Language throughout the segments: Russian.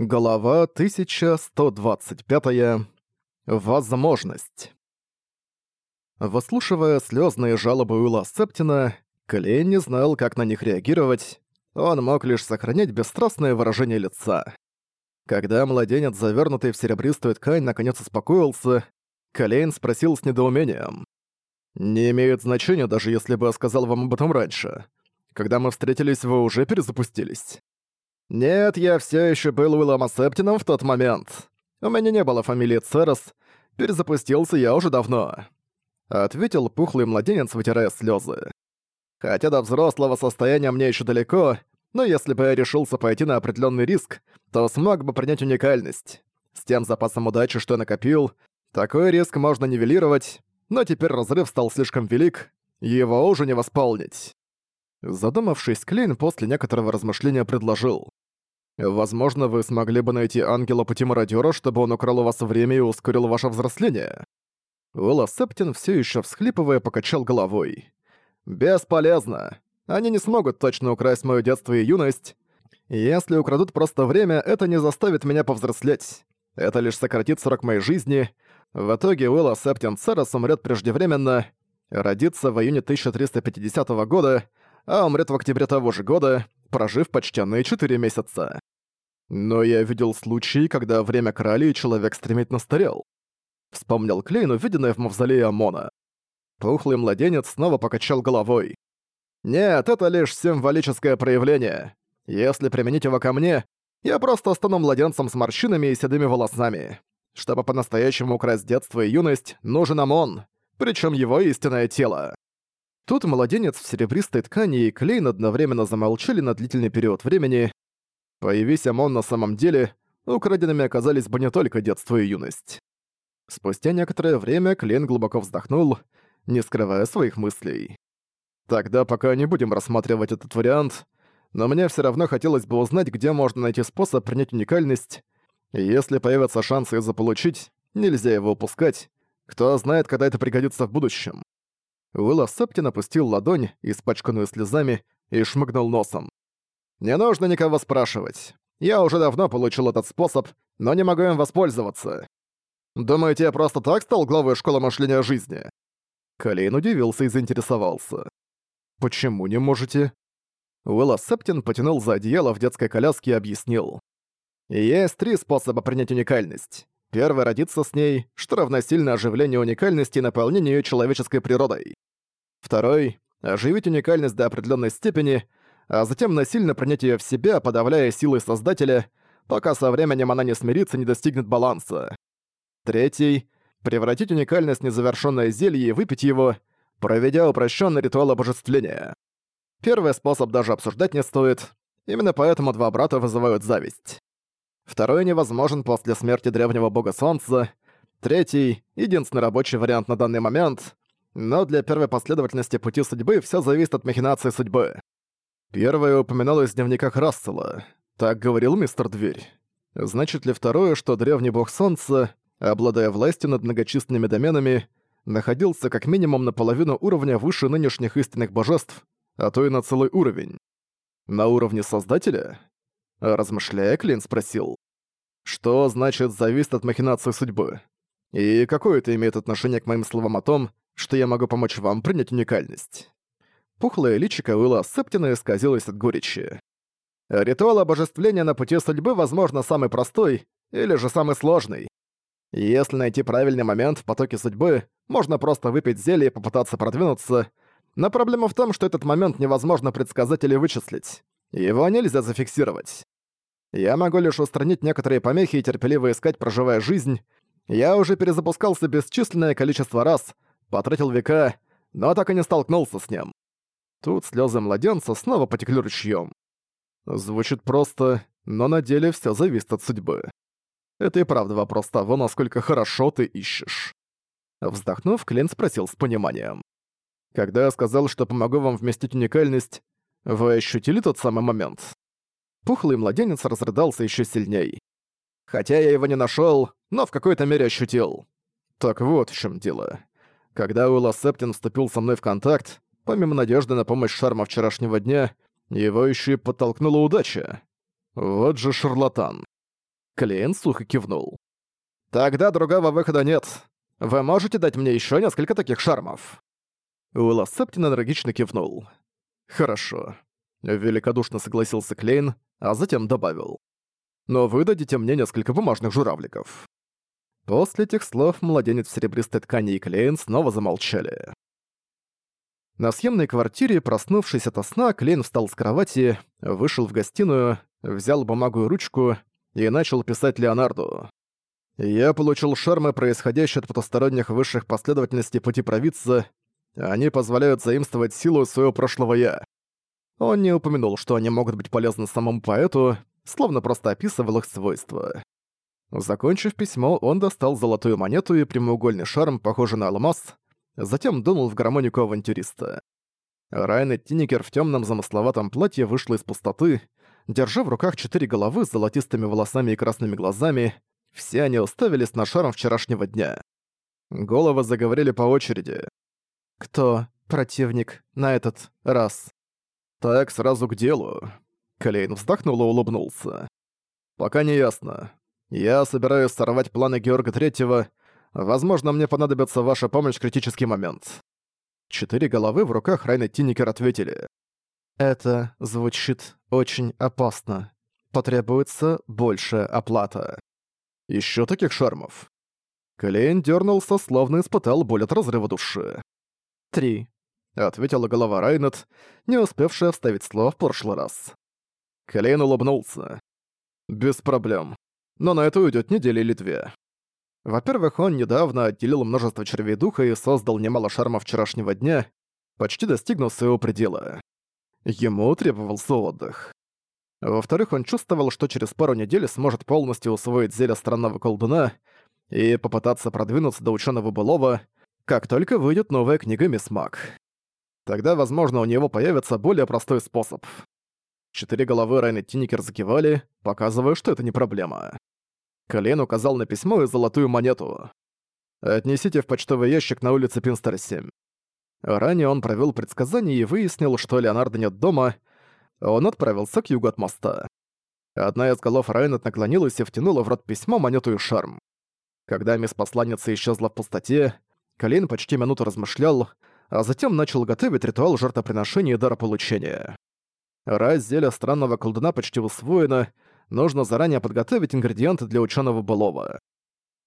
Глава 1125. Возможность. Выслушивая слезные жалобы Уилла Септина, Клей не знал, как на них реагировать. Он мог лишь сохранять бесстрастное выражение лица. Когда младенец, завернутый в серебристую ткань, наконец успокоился, Клейн спросил с недоумением. «Не имеет значения, даже если бы я сказал вам об этом раньше. Когда мы встретились, вы уже перезапустились». Нет, я все еще был Уиллом Септином в тот момент. У меня не было фамилии Церес, перезапустился я уже давно. Ответил пухлый младенец, вытирая слезы. Хотя до взрослого состояния мне еще далеко, но если бы я решился пойти на определенный риск, то смог бы принять уникальность. С тем запасом удачи, что я накопил, такой риск можно нивелировать, но теперь разрыв стал слишком велик, его уже не восполнить. Задумавшись, Клин после некоторого размышления предложил. Возможно, вы смогли бы найти ангела пути мародёра, чтобы он украл у вас время и ускорил ваше взросление. Уэлла Септин все еще всхлипывая покачал головой. Бесполезно. Они не смогут точно украсть мое детство и юность. Если украдут просто время, это не заставит меня повзрослеть. Это лишь сократит срок моей жизни. В итоге Уэлла Септин Церес умрет преждевременно, родится в июне 1350 года, а умрет в октябре того же года, прожив почтенные четыре месяца. Но я видел случаи, когда время крали и человек стремительно старел. Вспомнил Клейн, увиденное в мавзолее Омона. Пухлый младенец снова покачал головой. «Нет, это лишь символическое проявление. Если применить его ко мне, я просто стану младенцем с морщинами и седыми волосами. Чтобы по-настоящему украсть детство и юность, нужен ОМОН, причем его истинное тело. Тут младенец в серебристой ткани и Клейн одновременно замолчали на длительный период времени. Появись он на самом деле, украденными оказались бы не только детство и юность. Спустя некоторое время Клейн глубоко вздохнул, не скрывая своих мыслей. Тогда пока не будем рассматривать этот вариант, но мне все равно хотелось бы узнать, где можно найти способ принять уникальность, если появятся шансы заполучить, нельзя его упускать, кто знает, когда это пригодится в будущем. Уилла Септин опустил ладонь, испачканную слезами, и шмыгнул носом. «Не нужно никого спрашивать. Я уже давно получил этот способ, но не могу им воспользоваться. Думаете, я просто так стал главой школы мышления жизни?» Колейн удивился и заинтересовался. «Почему не можете?» Уилла Септин потянул за одеяло в детской коляске и объяснил. «Есть три способа принять уникальность. Первый родиться с ней, что равносильно оживлению уникальности и наполнению ее человеческой природой. Второй — оживить уникальность до определенной степени, а затем насильно принять ее в себя, подавляя силы Создателя, пока со временем она не смирится и не достигнет баланса. Третий — превратить уникальность в незавершённое зелье и выпить его, проведя упрощенный ритуал обожествления. Первый способ даже обсуждать не стоит, именно поэтому два брата вызывают зависть. Второй невозможен после смерти древнего бога Солнца. Третий — единственный рабочий вариант на данный момент. Но для первой последовательности пути судьбы все зависит от махинации судьбы. Первое упоминалось в дневниках Рассела. Так говорил мистер Дверь. Значит ли второе, что древний бог Солнца, обладая властью над многочисленными доменами, находился как минимум на половину уровня выше нынешних истинных божеств, а то и на целый уровень? На уровне Создателя? Размышляя, Клин спросил. «Что значит «зависит от махинации судьбы»? И какое это имеет отношение к моим словам о том, что я могу помочь вам принять уникальность?» Пухлая личико Уилла Септина исказилось от горечи. «Ритуал обожествления на пути судьбы, возможно, самый простой или же самый сложный. Если найти правильный момент в потоке судьбы, можно просто выпить зелье и попытаться продвинуться, но проблема в том, что этот момент невозможно предсказать или вычислить. Его нельзя зафиксировать. Я могу лишь устранить некоторые помехи и терпеливо искать, проживая жизнь. Я уже перезапускался бесчисленное количество раз, потратил века, но так и не столкнулся с ним. Тут слезы младенца снова потекли ручьем. Звучит просто, но на деле все зависит от судьбы. Это и правда вопрос того, насколько хорошо ты ищешь. Вздохнув, Клин спросил с пониманием. «Когда я сказал, что помогу вам вместить уникальность, вы ощутили тот самый момент?» пухлый младенец разрыдался еще сильней. Хотя я его не нашел, но в какой-то мере ощутил. Так вот в чем дело. Когда Уилла Септин вступил со мной в контакт, помимо надежды на помощь шарма вчерашнего дня, его еще и подтолкнула удача. Вот же шарлатан. Клиент сухо кивнул. «Тогда другого выхода нет. Вы можете дать мне еще несколько таких шармов?» Уилла Септин энергично кивнул. «Хорошо». Великодушно согласился Клейн а затем добавил. «Но вы дадите мне несколько бумажных журавликов». После этих слов младенец в серебристой ткани и Клейн снова замолчали. На съемной квартире, проснувшись от сна, Клейн встал с кровати, вышел в гостиную, взял бумагу и ручку и начал писать Леонарду. «Я получил шармы, происходящие от потусторонних высших последовательностей пути провидца. Они позволяют заимствовать силу своего прошлого «я». Он не упомянул, что они могут быть полезны самому поэту, словно просто описывал их свойства. Закончив письмо, он достал золотую монету и прямоугольный шарм, похожий на алмаз, затем дунул в гармонику авантюриста. Райан и Тинникер в темном замысловатом платье вышла из пустоты, держа в руках четыре головы с золотистыми волосами и красными глазами, все они уставились на шаром вчерашнего дня. Головы заговорили по очереди. «Кто противник на этот раз?» Так сразу к делу. Клейн вздохнул и улыбнулся. Пока не ясно. Я собираюсь сорвать планы Георга Третьего. Возможно, мне понадобится ваша помощь в критический момент. Четыре головы в руках Райна Тинникер ответили. Это звучит очень опасно. Потребуется большая оплата. Еще таких шармов. Клейн дернулся, словно испытал боль от разрыва души. Три ответила голова Райнет, не успевшая вставить слово в прошлый раз. Клейн улыбнулся. Без проблем. Но на это уйдет неделя или две. Во-первых, он недавно отделил множество червей духа и создал немало шарма вчерашнего дня, почти достигнув своего предела. Ему требовался отдых. Во-вторых, он чувствовал, что через пару недель сможет полностью усвоить зелье странного колдуна и попытаться продвинуться до ученого былого, как только выйдет новая книга «Мисс Мак». Тогда, возможно, у него появится более простой способ. Четыре головы Райна Тинникер закивали, показывая, что это не проблема. Колен указал на письмо и золотую монету. «Отнесите в почтовый ящик на улице Пинстер 7». Ранее он провел предсказание и выяснил, что Леонардо нет дома. Он отправился к югу от моста. Одна из голов Райнет наклонилась и втянула в рот письмо, монету и шарм. Когда мисс-посланница исчезла в пустоте, Колин почти минуту размышлял, а затем начал готовить ритуал жертвоприношения и дарополучения. Раз зелье странного колдуна почти усвоено, нужно заранее подготовить ингредиенты для ученого былого.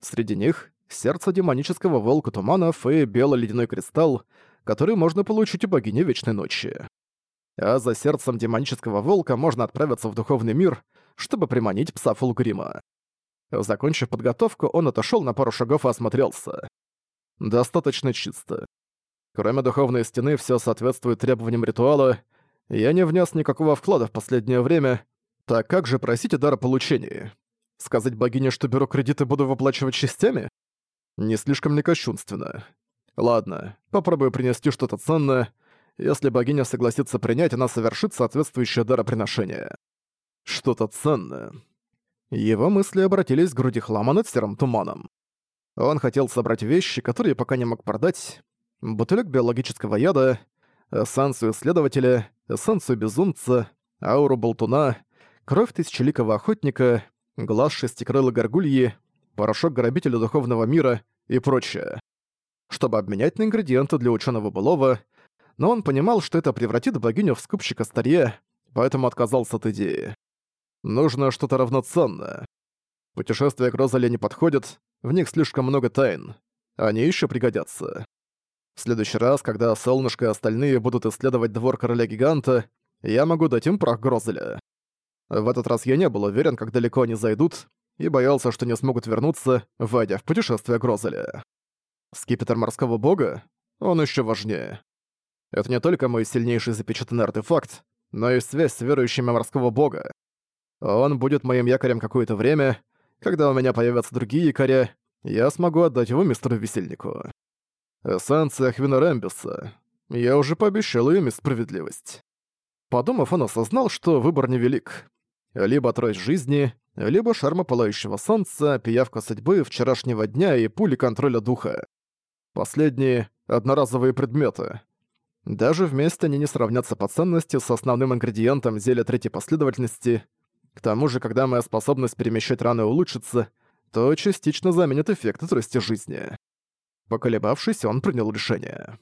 Среди них — сердце демонического волка туманов и бело-ледяной кристалл, который можно получить у богини Вечной Ночи. А за сердцем демонического волка можно отправиться в духовный мир, чтобы приманить пса Фулгрима. Закончив подготовку, он отошел на пару шагов и осмотрелся. Достаточно чисто. Кроме духовной стены, все соответствует требованиям ритуала. Я не внес никакого вклада в последнее время. Так как же просить дар получения? Сказать богине, что беру кредиты буду выплачивать частями? Не слишком ли кощунственно? Ладно, попробую принести что-то ценное. Если богиня согласится принять, она совершит соответствующее дароприношение. Что-то ценное. Его мысли обратились к груди хлама над серым туманом. Он хотел собрать вещи, которые пока не мог продать, бутылек биологического яда, эссенцию следователя, эссенцию безумца, ауру болтуна, кровь тысячеликого охотника, глаз шестикрылой горгульи, порошок грабителя духовного мира и прочее, чтобы обменять на ингредиенты для ученого былого, но он понимал, что это превратит богиню в скупщика старья, поэтому отказался от идеи. Нужно что-то равноценное. Путешествия к Розале не подходят, в них слишком много тайн. Они еще пригодятся. В следующий раз, когда Солнышко и остальные будут исследовать двор Короля-Гиганта, я могу дать им прах Грозеля. В этот раз я не был уверен, как далеко они зайдут, и боялся, что не смогут вернуться, войдя в путешествие Грозеля. Скипетр морского бога? Он еще важнее. Это не только мой сильнейший запечатанный артефакт, но и связь с верующими морского бога. Он будет моим якорем какое-то время, когда у меня появятся другие якоря, я смогу отдать его мистеру Весельнику эссенциях Винерамбиса. Я уже пообещал им справедливость. Подумав, он осознал, что выбор невелик. Либо трость жизни, либо шарма пылающего солнца, пиявка судьбы вчерашнего дня и пули контроля духа. Последние — одноразовые предметы. Даже вместе они не сравнятся по ценности с основным ингредиентом зелья третьей последовательности. К тому же, когда моя способность перемещать раны улучшится, то частично заменит эффекты трости жизни. Поколебавшись, он принял решение.